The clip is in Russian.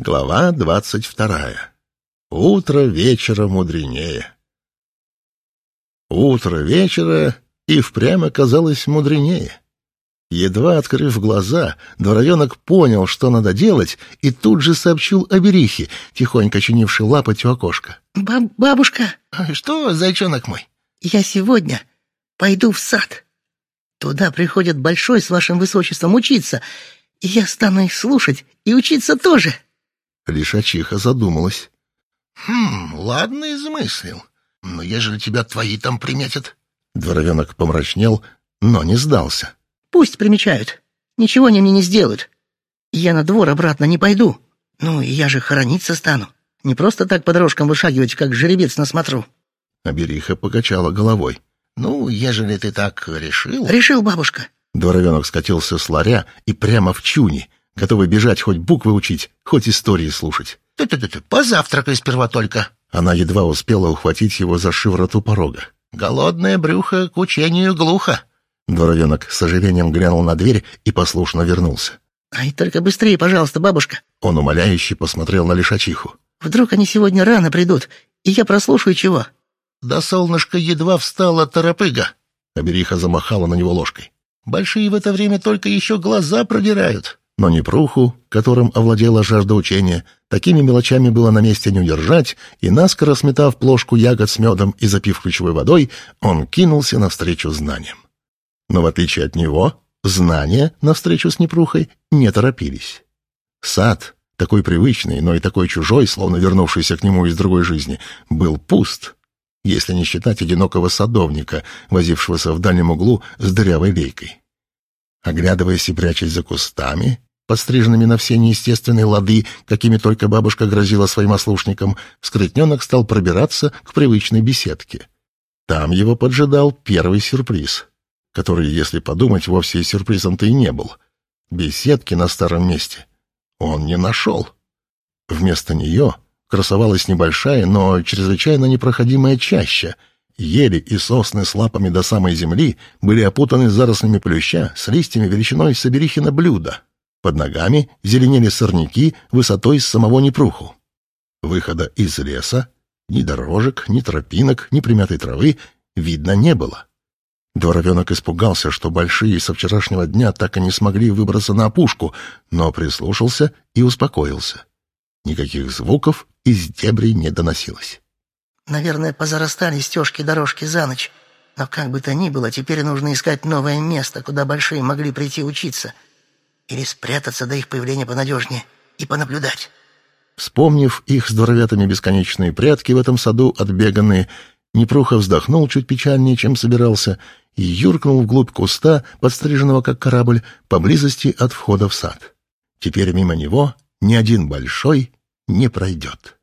Глава двадцать вторая. Утро вечера мудренее. Утро вечера и впрямь оказалось мудренее. Едва открыв глаза, дворовенок понял, что надо делать, и тут же сообщил Аберихе, тихонько чинивший лапоть у окошка. Баб «Бабушка, «Что, зайчонок мой?» я сегодня пойду в сад. Туда приходят большой с вашим высочеством учиться, и я стану их слушать и учиться тоже». Лишачиха задумалась. «Хм, ладно измыслил. Но ежели тебя твои там приметят...» Дворовенок помрачнел, но не сдался. «Пусть примечают. Ничего они мне не сделают. Я на двор обратно не пойду. Ну, и я же хорониться стану. Не просто так по дорожкам вышагивать, как жеребец на смотру». Абериха покачала головой. «Ну, ежели ты так решил...» «Решил, бабушка». Дворовенок скатился с ларя и прямо в чуни, готовый бежать хоть буквы учить, хоть истории слушать. «Ты-ты-ты, позавтракай сперва только. Она едва успела ухватить его за шиворот у порога. Голодное брюхо к учению глухо». Дворовенок с сожалением глянул на дверь и послушно вернулся. «Ай, только быстрее, пожалуйста, бабушка. Он умоляюще посмотрел на лишачиху. Вдруг они сегодня рано придут, и я прослушаю чего». Да солнышко едва встала торопыга. Абериха замахала на него ложкой. Большие в это время только еще глаза продирают. Но Непруху, которым овладела жажда учения, такими мелочами было на месте не удержать, и наскоро сметав плошку ягод с медом и запив ключевой водой, он кинулся навстречу знаниям. Но в отличие от него, знания навстречу с Непрухой не торопились. Сад, такой привычный, но и такой чужой, словно вернувшийся к нему из другой жизни, был пуст, если не считать одинокого садовника, возившегося в дальнем углу с дырявой лейкой. Оглядываясь и прячась за кустами, подстриженными на все неестественные лады, какими только бабушка грозила своим ослушникам, скрытненок стал пробираться к привычной беседке. Там его поджидал первый сюрприз, который, если подумать, вовсе сюрпризом-то и не был. Беседки на старом месте он не нашел. Вместо нее красовалась небольшая, но чрезвычайно непроходимая чаща. Ели и сосны с лапами до самой земли были опутаны зарослями плюща с листьями величиной соберихина блюда. Под ногами зеленели сорняки высотой с самого Непруху. Выхода из леса, ни дорожек, ни тропинок, ни примятой травы видно не было. Дворовенок испугался, что большие со вчерашнего дня так и не смогли выбраться на опушку, но прислушался и успокоился. Никаких звуков из дебрей не доносилось. Наверное, позарастали стежки-дорожки за ночь. Но как бы то ни было, теперь нужно искать новое место, куда большие могли прийти учиться. Или спрятаться до их появления понадежнее и понаблюдать. Вспомнив их с дворовятами бесконечные прятки в этом саду отбеганные, Непруха вздохнул чуть печальнее, чем собирался, и юркнул вглубь куста, подстриженного как корабль, поблизости от входа в сад. Теперь мимо него ни один большой не пройдет.